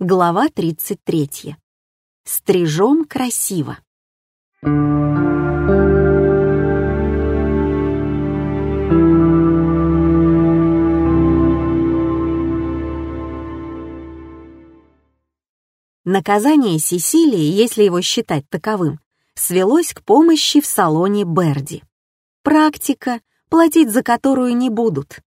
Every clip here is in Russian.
Глава 33. Стрижом красиво. Наказание Сесилии, если его считать таковым, свелось к помощи в салоне Берди. Практика, платить за которую не будут.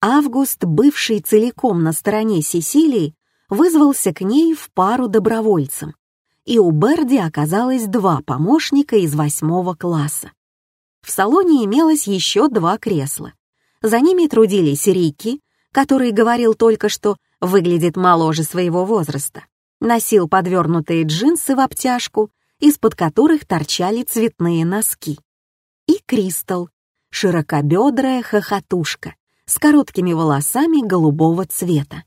Август, бывший целиком на стороне Сесилии, вызвался к ней в пару добровольцем, и у Берди оказалось два помощника из восьмого класса. В салоне имелось еще два кресла. За ними трудились Рики, который говорил только что выглядит моложе своего возраста, носил подвернутые джинсы в обтяжку, из-под которых торчали цветные носки. И Кристал, широкобедрая хохотушка с короткими волосами голубого цвета.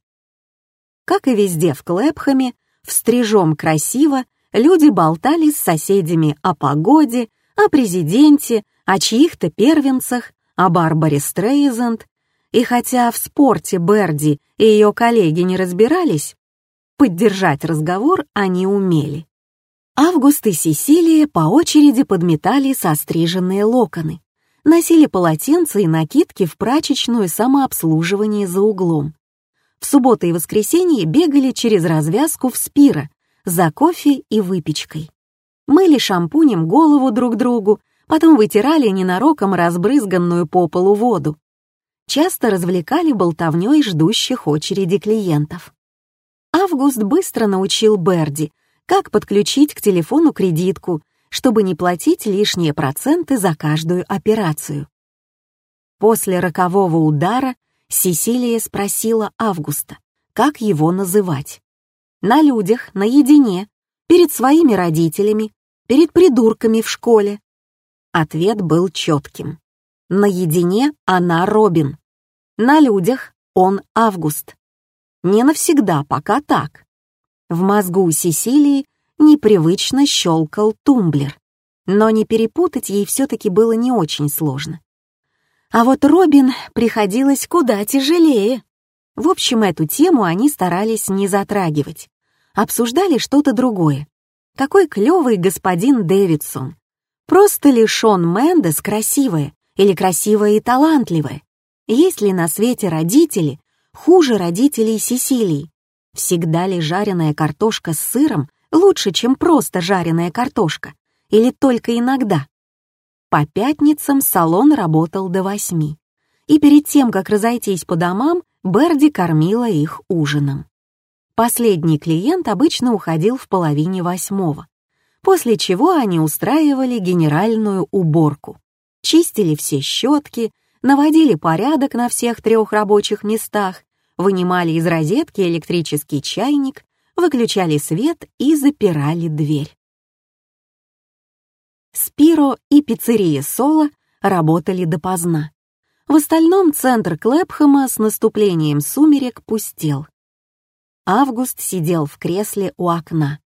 Как и везде в Клэпхаме, в стрижом красиво люди болтали с соседями о погоде, о президенте, о чьих-то первенцах, о Барбаре Стрейзенд, и хотя в спорте Берди и ее коллеги не разбирались, поддержать разговор они умели. Август и Сесилия по очереди подметали состриженные локоны, носили полотенца и накидки в прачечную самообслуживание за углом. В субботу и воскресенье бегали через развязку в Спира за кофе и выпечкой. Мыли шампунем голову друг другу, потом вытирали ненароком разбрызганную по полу воду. Часто развлекали болтовнёй ждущих очереди клиентов. Август быстро научил Берди, как подключить к телефону кредитку, чтобы не платить лишние проценты за каждую операцию. После рокового удара Сесилия спросила Августа, как его называть. На людях, наедине, перед своими родителями, перед придурками в школе. Ответ был четким. Наедине она Робин. На людях он Август. Не навсегда, пока так. В мозгу Сесилии непривычно щелкал тумблер, но не перепутать ей все-таки было не очень сложно. А вот Робин приходилось куда тяжелее. В общем, эту тему они старались не затрагивать. Обсуждали что-то другое. Какой клевый господин Дэвидсон. Просто ли Шон Мендес красивая или красивая и талантливая? Есть ли на свете родители хуже родителей Сесилии? Всегда ли жареная картошка с сыром лучше, чем просто жареная картошка? Или только иногда? По пятницам салон работал до восьми, и перед тем, как разойтись по домам, Берди кормила их ужином. Последний клиент обычно уходил в половине восьмого, после чего они устраивали генеральную уборку, чистили все щетки, наводили порядок на всех трех рабочих местах, вынимали из розетки электрический чайник, выключали свет и запирали дверь. Спиро и пиццерия Соло работали допоздна. В остальном центр Клэпхэма с наступлением сумерек пустел. Август сидел в кресле у окна.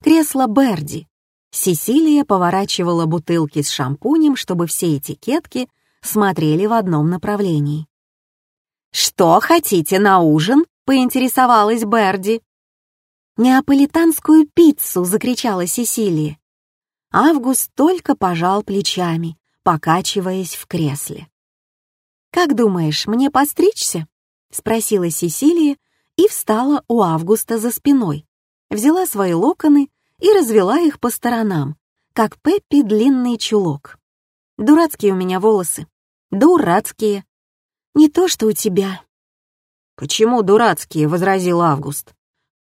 Кресло Берди. Сесилия поворачивала бутылки с шампунем, чтобы все этикетки смотрели в одном направлении. «Что хотите на ужин?» — поинтересовалась Берди. «Неаполитанскую пиццу!» — закричала Сесилия. Август только пожал плечами, покачиваясь в кресле. «Как думаешь, мне постричься?» — спросила Сесилия и встала у Августа за спиной, взяла свои локоны и развела их по сторонам, как Пеппи длинный чулок. «Дурацкие у меня волосы. Дурацкие. Не то, что у тебя». «Почему дурацкие?» — возразил Август.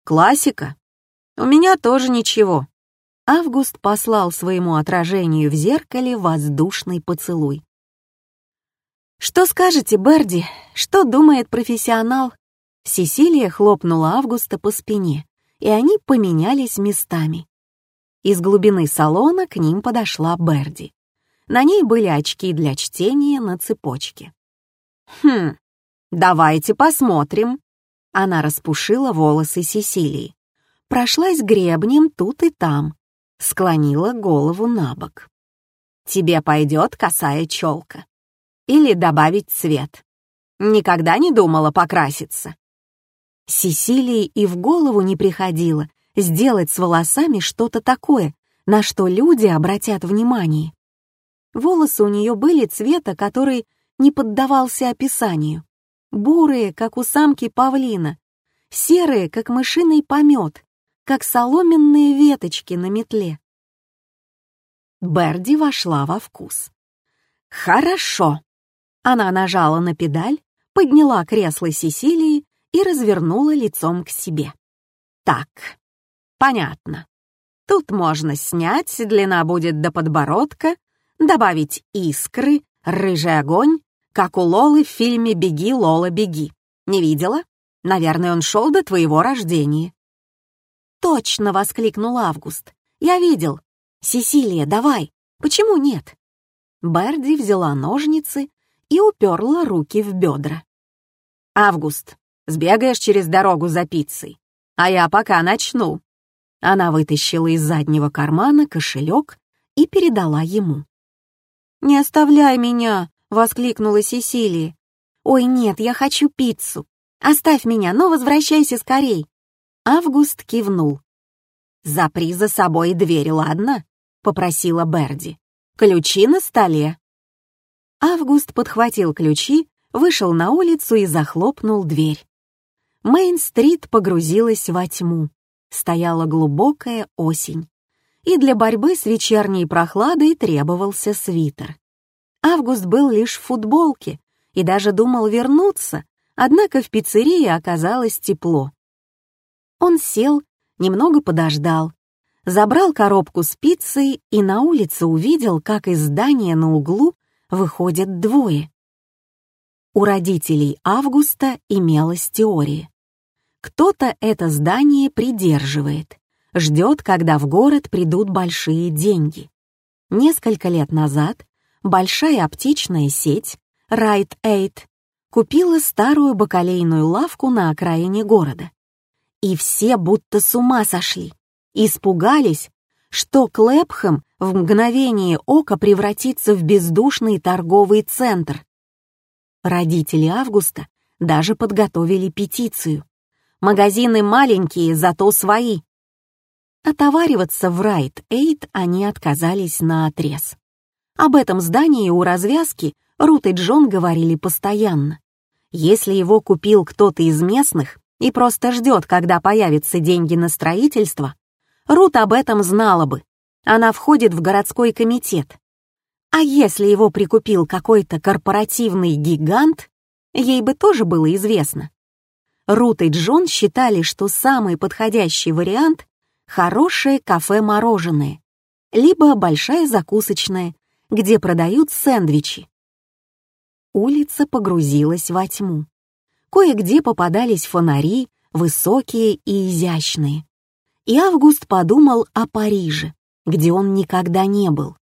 «Классика. У меня тоже ничего. Август послал своему отражению в зеркале воздушный поцелуй. «Что скажете, Берди? Что думает профессионал?» Сесилия хлопнула Августа по спине, и они поменялись местами. Из глубины салона к ним подошла Берди. На ней были очки для чтения на цепочке. «Хм, давайте посмотрим». Она распушила волосы Сесилии. Прошлась гребнем тут и там, склонила голову на бок. «Тебе пойдет косая челка. Или добавить цвет. Никогда не думала покраситься». Сесилии и в голову не приходило сделать с волосами что-то такое, на что люди обратят внимание. Волосы у нее были цвета, который не поддавался описанию. Бурые, как у самки павлина, серые, как мышиный помет, как соломенные веточки на метле. Берди вошла во вкус. «Хорошо!» Она нажала на педаль, подняла кресло Сесилии и развернула лицом к себе. «Так, понятно. Тут можно снять, длина будет до подбородка, добавить искры, рыжий огонь, как у Лолы в фильме «Беги, Лола, беги». Не видела? Наверное, он шел до твоего рождения. «Точно!» — воскликнул Август. «Я видел. Сесилия, давай. Почему нет?» Берди взяла ножницы и уперла руки в бедра. «Август, сбегаешь через дорогу за пиццей, а я пока начну». Она вытащила из заднего кармана кошелек и передала ему. «Не оставляй меня!» — воскликнула Сесилия. «Ой, нет, я хочу пиццу. Оставь меня, но возвращайся скорей». Август кивнул. «Запри за собой дверь, ладно?» — попросила Берди. «Ключи на столе». Август подхватил ключи, вышел на улицу и захлопнул дверь. Мейн-стрит погрузилась во тьму. Стояла глубокая осень. И для борьбы с вечерней прохладой требовался свитер. Август был лишь в футболке и даже думал вернуться, однако в пиццерии оказалось тепло. Он сел, немного подождал, забрал коробку с пиццей и на улице увидел, как из здания на углу выходят двое. У родителей Августа имелась теория. Кто-то это здание придерживает, ждет, когда в город придут большие деньги. Несколько лет назад большая аптечная сеть Rite Aid купила старую бакалейную лавку на окраине города. И все будто с ума сошли. Испугались, что Клэпхэм в мгновение ока превратится в бездушный торговый центр. Родители Августа даже подготовили петицию. Магазины маленькие, зато свои. Отовариваться в Райт Эйт они отказались на отрез. Об этом здании у развязки Рут и Джон говорили постоянно. Если его купил кто-то из местных и просто ждет, когда появятся деньги на строительство, Рут об этом знала бы. Она входит в городской комитет. А если его прикупил какой-то корпоративный гигант, ей бы тоже было известно. Рут и Джон считали, что самый подходящий вариант — хорошее кафе-мороженое, либо большая закусочная, где продают сэндвичи. Улица погрузилась во тьму. Кое-где попадались фонари, высокие и изящные и Август подумал о Париже, где он никогда не был.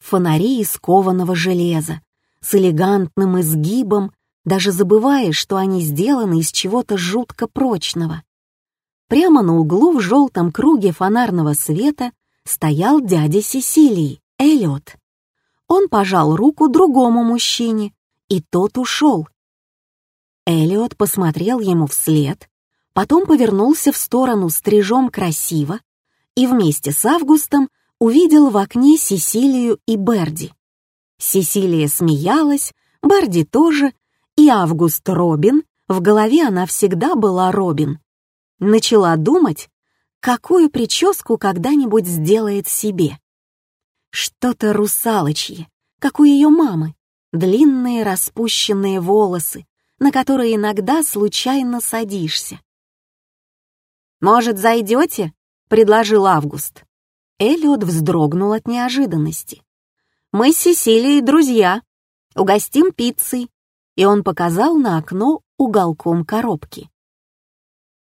Фонари из кованого железа, с элегантным изгибом, даже забывая, что они сделаны из чего-то жутко прочного. Прямо на углу в желтом круге фонарного света стоял дядя Сесилии, Эллиот. Он пожал руку другому мужчине, и тот ушел. Эллиот посмотрел ему вслед, потом повернулся в сторону стрижом красиво и вместе с Августом увидел в окне Сесилию и Берди. Сесилия смеялась, Берди тоже, и Август Робин, в голове она всегда была Робин. Начала думать, какую прическу когда-нибудь сделает себе. Что-то русалочье, как у ее мамы, длинные распущенные волосы, на которые иногда случайно садишься. «Может, зайдете?» — предложил Август. Эллиот вздрогнул от неожиданности. «Мы с Сесилией друзья. Угостим пиццей». И он показал на окно уголком коробки.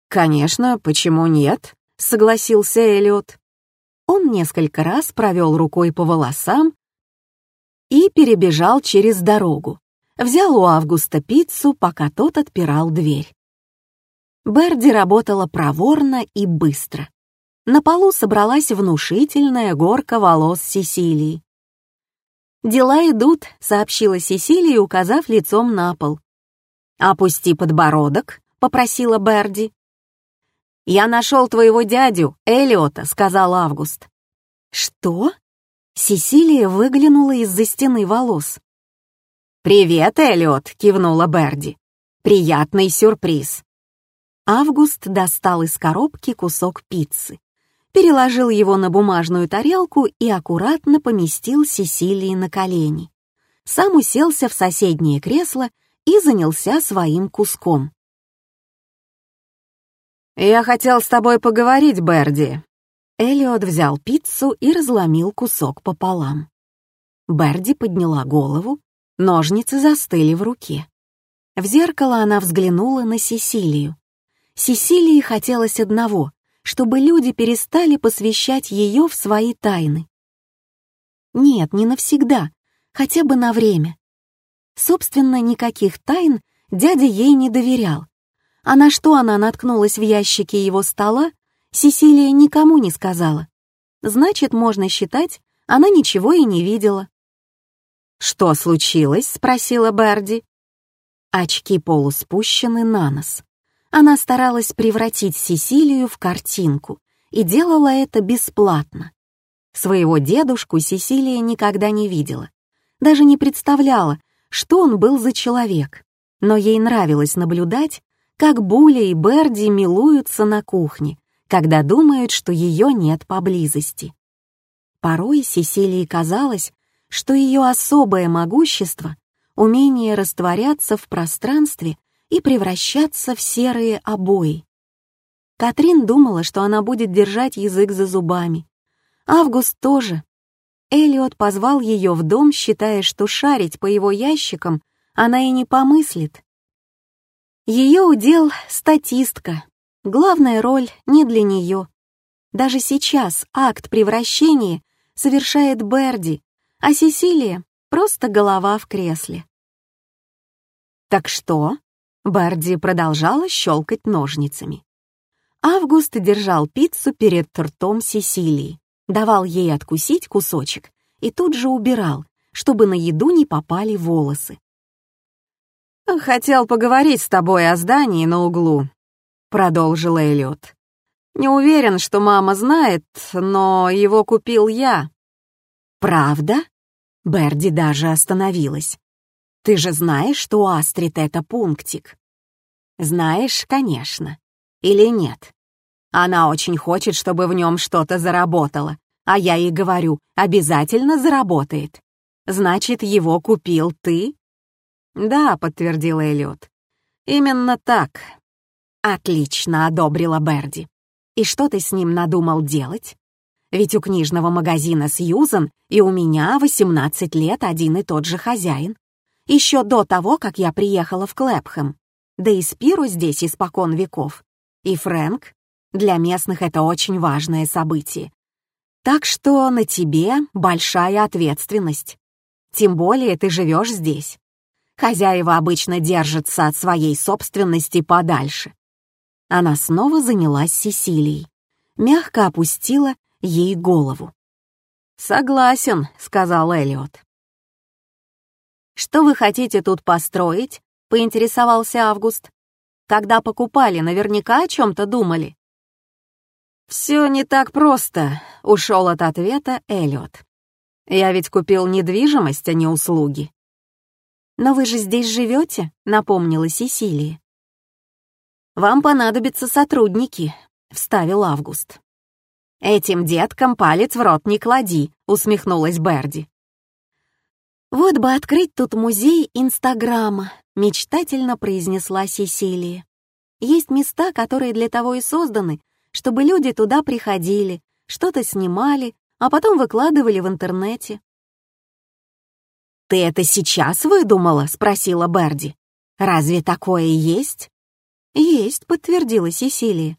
«Конечно, почему нет?» — согласился Эллиот. Он несколько раз провел рукой по волосам и перебежал через дорогу. Взял у Августа пиццу, пока тот отпирал дверь. Берди работала проворно и быстро. На полу собралась внушительная горка волос Сесилии. «Дела идут», — сообщила Сесилия, указав лицом на пол. «Опусти подбородок», — попросила Берди. «Я нашел твоего дядю, Элиота», — сказал Август. «Что?» Сесилия выглянула из-за стены волос. «Привет, Элиот», — кивнула Берди. «Приятный сюрприз». Август достал из коробки кусок пиццы, переложил его на бумажную тарелку и аккуратно поместил Сесилии на колени. Сам уселся в соседнее кресло и занялся своим куском. «Я хотел с тобой поговорить, Берди». Элиот взял пиццу и разломил кусок пополам. Берди подняла голову, ножницы застыли в руке. В зеркало она взглянула на Сесилию. Сесилии хотелось одного, чтобы люди перестали посвящать ее в свои тайны. Нет, не навсегда, хотя бы на время. Собственно, никаких тайн дядя ей не доверял. А на что она наткнулась в ящике его стола, Сесилия никому не сказала. Значит, можно считать, она ничего и не видела. «Что случилось?» — спросила Берди. Очки полуспущены на нос. Она старалась превратить Сесилию в картинку и делала это бесплатно. Своего дедушку Сесилия никогда не видела, даже не представляла, что он был за человек, но ей нравилось наблюдать, как Буля и Берди милуются на кухне, когда думают, что ее нет поблизости. Порой Сесилии казалось, что ее особое могущество — умение растворяться в пространстве и превращаться в серые обои. Катрин думала, что она будет держать язык за зубами. Август тоже. Элиот позвал ее в дом, считая, что шарить по его ящикам она и не помыслит. Ее удел — статистка. Главная роль не для нее. Даже сейчас акт превращения совершает Берди, а Сесилия — просто голова в кресле. «Так что?» Барди продолжала щелкать ножницами. Август держал пиццу перед ртом Сесилии, давал ей откусить кусочек и тут же убирал, чтобы на еду не попали волосы. «Хотел поговорить с тобой о здании на углу», — продолжил Эллиот. «Не уверен, что мама знает, но его купил я». «Правда?» Берди даже остановилась. Ты же знаешь, что у Астрид это пунктик? Знаешь, конечно. Или нет? Она очень хочет, чтобы в нем что-то заработало, а я ей говорю, обязательно заработает. Значит, его купил ты? Да, подтвердил Эллиот. Именно так. Отлично, одобрила Берди. И что ты с ним надумал делать? Ведь у книжного магазина Сьюзан и у меня 18 лет один и тот же хозяин еще до того, как я приехала в Клэпхэм. Да и Спиру здесь испокон веков. И Фрэнк. Для местных это очень важное событие. Так что на тебе большая ответственность. Тем более ты живешь здесь. Хозяева обычно держатся от своей собственности подальше. Она снова занялась Сесилией. Мягко опустила ей голову. «Согласен», — сказал Эллиот. «Что вы хотите тут построить?» — поинтересовался Август. «Когда покупали, наверняка о чем-то думали». «Все не так просто», — ушел от ответа Эллиот. «Я ведь купил недвижимость, а не услуги». «Но вы же здесь живете», — напомнила Сесилия. «Вам понадобятся сотрудники», — вставил Август. «Этим деткам палец в рот не клади», — усмехнулась Берди. «Вот бы открыть тут музей Инстаграма», — мечтательно произнесла Сесилия. «Есть места, которые для того и созданы, чтобы люди туда приходили, что-то снимали, а потом выкладывали в интернете». «Ты это сейчас выдумала?» — спросила Берди. «Разве такое есть?» «Есть», — подтвердила Сесилия.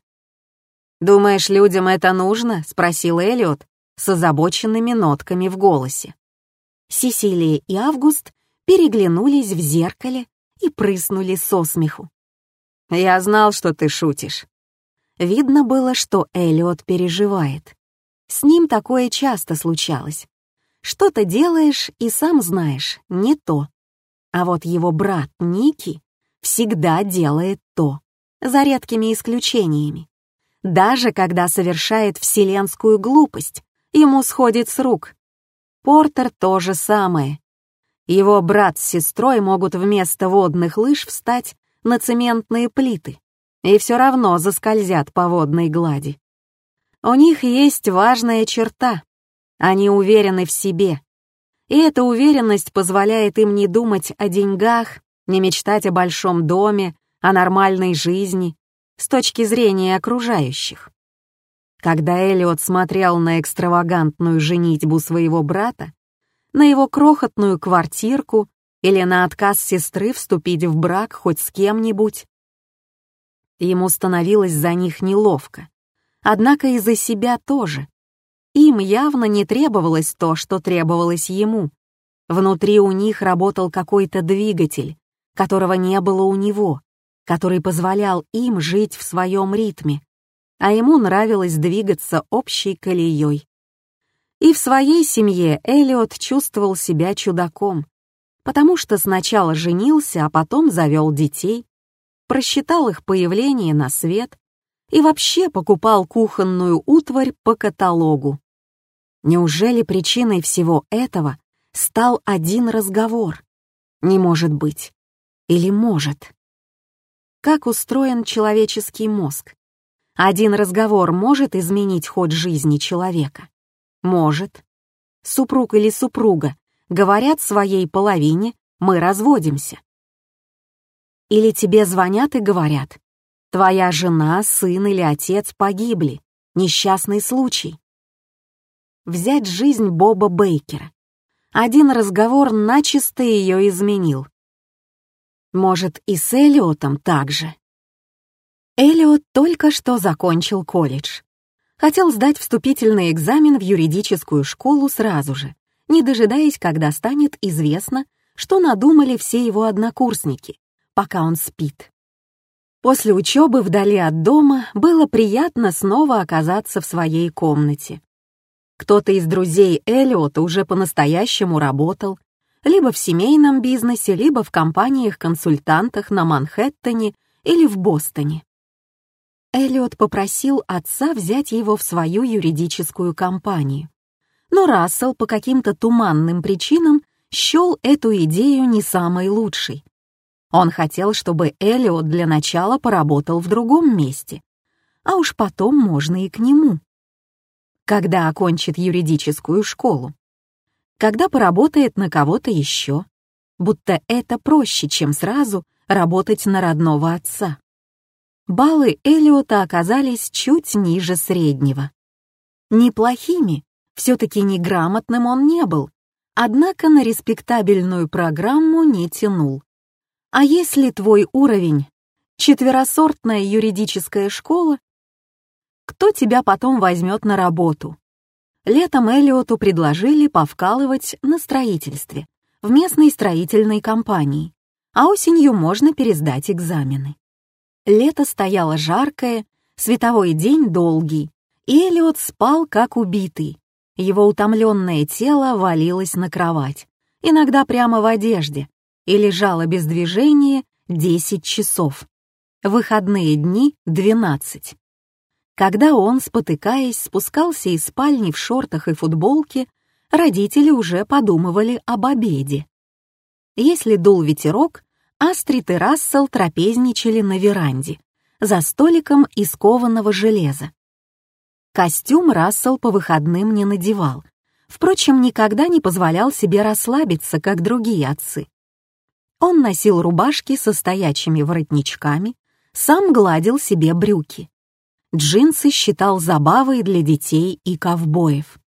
«Думаешь, людям это нужно?» — спросил Эллиот с озабоченными нотками в голосе. Сесилия и Август переглянулись в зеркале и прыснули со смеху. «Я знал, что ты шутишь». Видно было, что Эллиот переживает. С ним такое часто случалось. Что-то делаешь и сам знаешь, не то. А вот его брат Ники всегда делает то. за редкими исключениями. Даже когда совершает вселенскую глупость, ему сходит с рук. Портер то же самое. Его брат с сестрой могут вместо водных лыж встать на цементные плиты и все равно заскользят по водной глади. У них есть важная черта. Они уверены в себе. И эта уверенность позволяет им не думать о деньгах, не мечтать о большом доме, о нормальной жизни с точки зрения окружающих. Когда Элиот смотрел на экстравагантную женитьбу своего брата, на его крохотную квартирку или на отказ сестры вступить в брак хоть с кем-нибудь, ему становилось за них неловко однако и за себя тоже. Им явно не требовалось то, что требовалось ему. Внутри у них работал какой-то двигатель, которого не было у него, который позволял им жить в своем ритме, а ему нравилось двигаться общей колеей. И в своей семье Элиот чувствовал себя чудаком, потому что сначала женился, а потом завел детей, просчитал их появление на свет, и вообще покупал кухонную утварь по каталогу. Неужели причиной всего этого стал один разговор? Не может быть. Или может? Как устроен человеческий мозг? Один разговор может изменить ход жизни человека? Может. Супруг или супруга говорят своей половине «мы разводимся». Или тебе звонят и говорят Твоя жена, сын или отец погибли. Несчастный случай. Взять жизнь Боба Бейкера. Один разговор начисто ее изменил. Может, и с Элиотом так же. Элиот только что закончил колледж. Хотел сдать вступительный экзамен в юридическую школу сразу же, не дожидаясь, когда станет известно, что надумали все его однокурсники, пока он спит. После учебы вдали от дома было приятно снова оказаться в своей комнате. Кто-то из друзей Эллиота уже по-настоящему работал, либо в семейном бизнесе, либо в компаниях-консультантах на Манхэттене или в Бостоне. Эллиот попросил отца взять его в свою юридическую компанию. Но Рассел по каким-то туманным причинам счел эту идею не самой лучшей. Он хотел, чтобы Элиот для начала поработал в другом месте, а уж потом можно и к нему. Когда окончит юридическую школу? Когда поработает на кого-то еще? Будто это проще, чем сразу работать на родного отца. Баллы Элиота оказались чуть ниже среднего. Неплохими, все-таки неграмотным он не был, однако на респектабельную программу не тянул. А если твой уровень — четверосортная юридическая школа, кто тебя потом возьмет на работу? Летом Эллиоту предложили повкалывать на строительстве в местной строительной компании, а осенью можно пересдать экзамены. Лето стояло жаркое, световой день долгий, и Эллиот спал как убитый. Его утомленное тело валилось на кровать, иногда прямо в одежде, и лежала без движения 10 часов. Выходные дни — 12. Когда он, спотыкаясь, спускался из спальни в шортах и футболке, родители уже подумывали об обеде. Если дул ветерок, Астрид и Рассел трапезничали на веранде, за столиком из кованого железа. Костюм Рассел по выходным не надевал, впрочем, никогда не позволял себе расслабиться, как другие отцы. Он носил рубашки со стоячими воротничками, сам гладил себе брюки. Джинсы считал забавой для детей и ковбоев.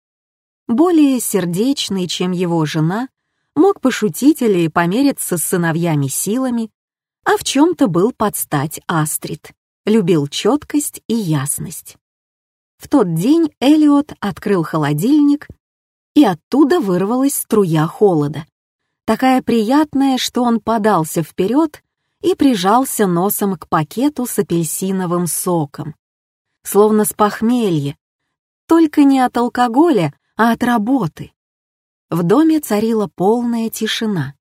Более сердечный, чем его жена, мог пошутить или помериться с сыновьями силами, а в чем-то был под стать Астрид, любил четкость и ясность. В тот день Элиот открыл холодильник, и оттуда вырвалась струя холода такая приятная, что он подался вперед и прижался носом к пакету с апельсиновым соком. Словно с похмелья, только не от алкоголя, а от работы. В доме царила полная тишина.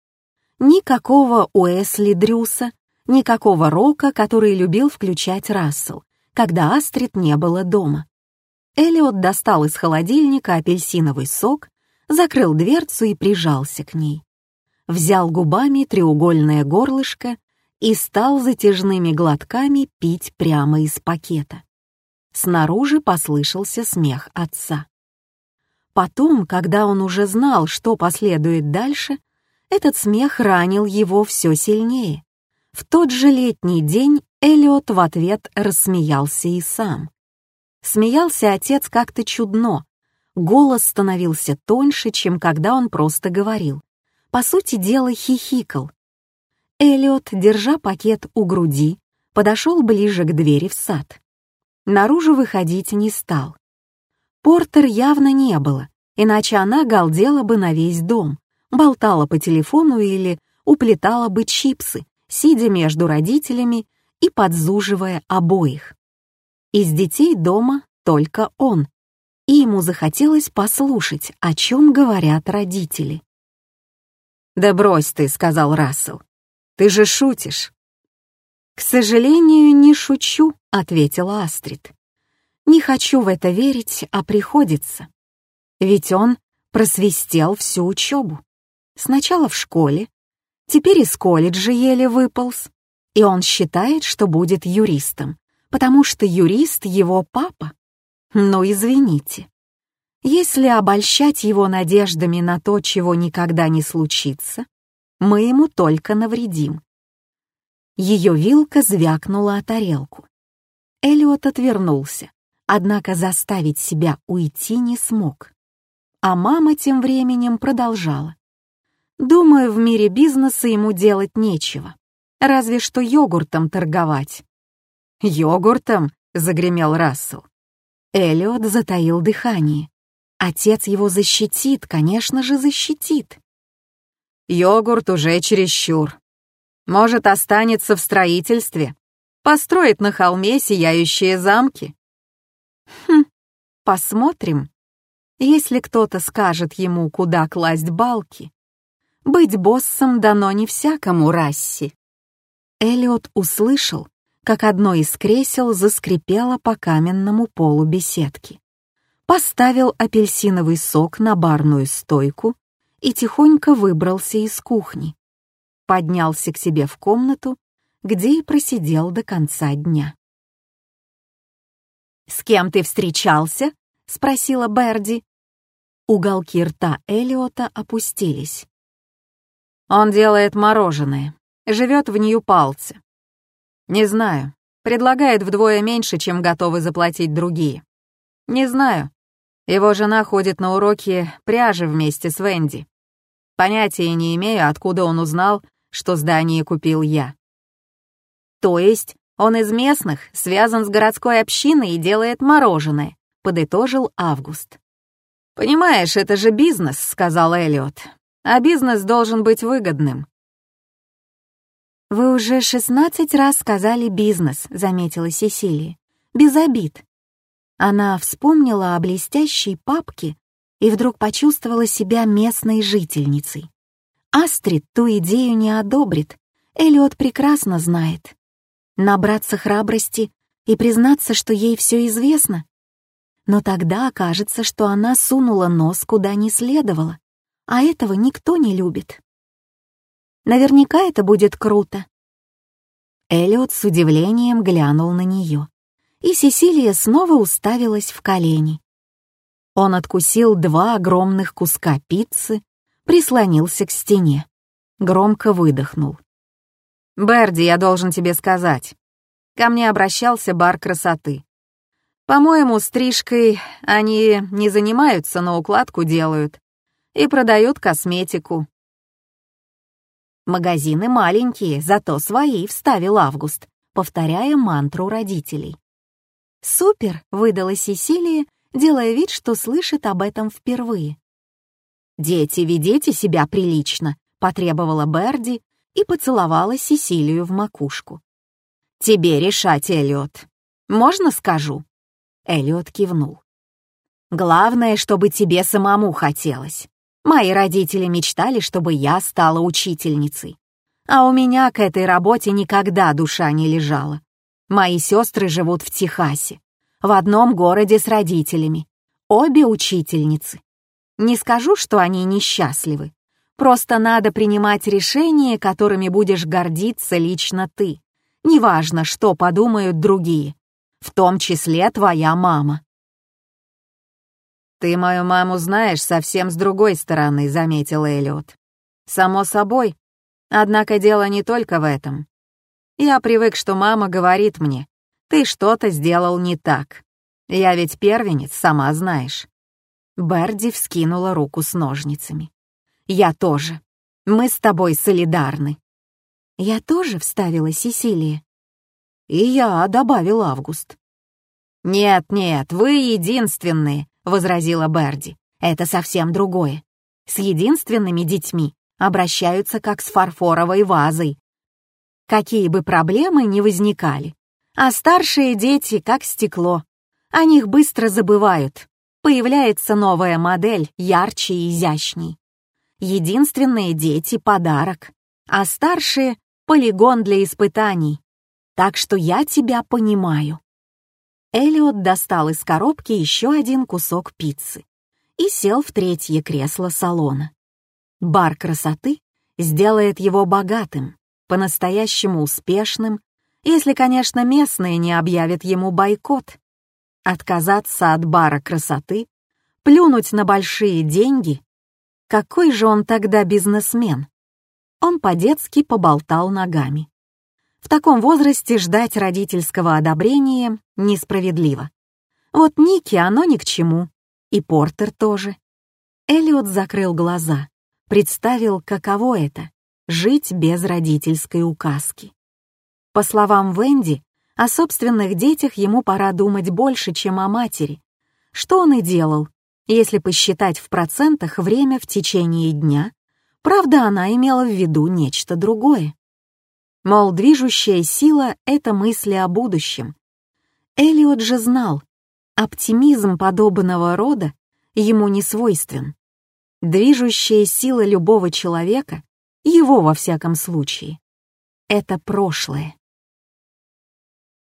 Никакого Уэсли Дрюса, Никакого рока, который любил включать Рассел, когда Астрид не было дома. Элиот достал из холодильника апельсиновый сок, закрыл дверцу и прижался к ней. Взял губами треугольное горлышко и стал затяжными глотками пить прямо из пакета. Снаружи послышался смех отца. Потом, когда он уже знал, что последует дальше, этот смех ранил его все сильнее. В тот же летний день Элиот в ответ рассмеялся и сам. Смеялся отец как-то чудно. Голос становился тоньше, чем когда он просто говорил. По сути дела, хихикал. Элиот, держа пакет у груди, подошел ближе к двери в сад. Наружу выходить не стал. Портер явно не было, иначе она галдела бы на весь дом, болтала по телефону или уплетала бы чипсы, сидя между родителями и подзуживая обоих. Из детей дома только он, и ему захотелось послушать, о чем говорят родители. «Да брось ты», — сказал Рассел. «Ты же шутишь». «К сожалению, не шучу», — ответила Астрид. «Не хочу в это верить, а приходится. Ведь он просвистел всю учебу. Сначала в школе, теперь из колледжа еле выполз, и он считает, что будет юристом потому что юрист его папа. Но извините, если обольщать его надеждами на то, чего никогда не случится, мы ему только навредим. Ее вилка звякнула о тарелку. Элиот отвернулся, однако заставить себя уйти не смог. А мама тем временем продолжала. Думаю, в мире бизнеса ему делать нечего, разве что йогуртом торговать. «Йогуртом?» — загремел Рассел. Эллиот затаил дыхание. Отец его защитит, конечно же, защитит. Йогурт уже чересчур. Может, останется в строительстве. Построит на холме сияющие замки. Хм, посмотрим. Если кто-то скажет ему, куда класть балки. Быть боссом дано не всякому расе. Эллиот услышал, как одно из кресел заскрипело по каменному полу беседки. Поставил апельсиновый сок на барную стойку и тихонько выбрался из кухни. Поднялся к себе в комнату, где и просидел до конца дня. «С кем ты встречался?» — спросила Берди. Уголки рта Элиота опустились. «Он делает мороженое, живет в Нью-Палце. Не знаю. Предлагает вдвое меньше, чем готовы заплатить другие. Не знаю. Его жена ходит на уроки пряжи вместе с Венди. Понятия не имею, откуда он узнал, что здание купил я. То есть он из местных, связан с городской общиной и делает мороженое, подытожил Август. «Понимаешь, это же бизнес», — сказал Эллиот. «А бизнес должен быть выгодным. «Вы уже шестнадцать раз сказали «бизнес», — заметила Сесилия. «Без обид». Она вспомнила о блестящей папке и вдруг почувствовала себя местной жительницей. Астрид ту идею не одобрит, Элиот прекрасно знает. Набраться храбрости и признаться, что ей все известно. Но тогда окажется, что она сунула нос куда не следовало, а этого никто не любит. Наверняка это будет круто. Эллиот с удивлением глянул на нее, и Сесилия снова уставилась в колени. Он откусил два огромных куска пиццы, прислонился к стене, громко выдохнул. «Берди, я должен тебе сказать. Ко мне обращался бар красоты. По-моему, стрижкой они не занимаются, но укладку делают. И продают косметику. «Магазины маленькие, зато свои», — вставил Август, повторяя мантру родителей. «Супер!» — выдала Сесилия, делая вид, что слышит об этом впервые. «Дети, ведите себя прилично», — потребовала Берди и поцеловала Сесилию в макушку. «Тебе решать, Эллиот. Можно скажу?» Эллиот кивнул. «Главное, чтобы тебе самому хотелось. Мои родители мечтали, чтобы я стала учительницей. А у меня к этой работе никогда душа не лежала. Мои сестры живут в Техасе, в одном городе с родителями, обе учительницы. Не скажу, что они несчастливы, просто надо принимать решения, которыми будешь гордиться лично ты. Неважно, что подумают другие, в том числе твоя мама. «Ты мою маму знаешь совсем с другой стороны», — заметил Эллиот. «Само собой. Однако дело не только в этом. Я привык, что мама говорит мне, ты что-то сделал не так. Я ведь первенец, сама знаешь». Берди вскинула руку с ножницами. «Я тоже. Мы с тобой солидарны». «Я тоже», — вставила Сесилия. «И я», — добавил Август. «Нет, нет, вы единственные», — возразила Берди. «Это совсем другое. С единственными детьми обращаются как с фарфоровой вазой. Какие бы проблемы ни возникали, а старшие дети как стекло. О них быстро забывают. Появляется новая модель, ярче и изящней. Единственные дети — подарок, а старшие — полигон для испытаний. Так что я тебя понимаю. Элиот достал из коробки еще один кусок пиццы и сел в третье кресло салона. Бар красоты сделает его богатым, по-настоящему успешным, если, конечно, местные не объявят ему бойкот. Отказаться от бара красоты, плюнуть на большие деньги. Какой же он тогда бизнесмен? Он по-детски поболтал ногами. В таком возрасте ждать родительского одобрения несправедливо. Вот Ники оно ни к чему, и Портер тоже. Элliot закрыл глаза, представил, каково это — жить без родительской указки. По словам Венди, о собственных детях ему пора думать больше, чем о матери, что он и делал, если посчитать в процентах время в течение дня, правда, она имела в виду нечто другое. Мол, движущая сила — это мысли о будущем. Элиот же знал, оптимизм подобного рода ему не свойствен. Движущая сила любого человека, его во всяком случае, это прошлое.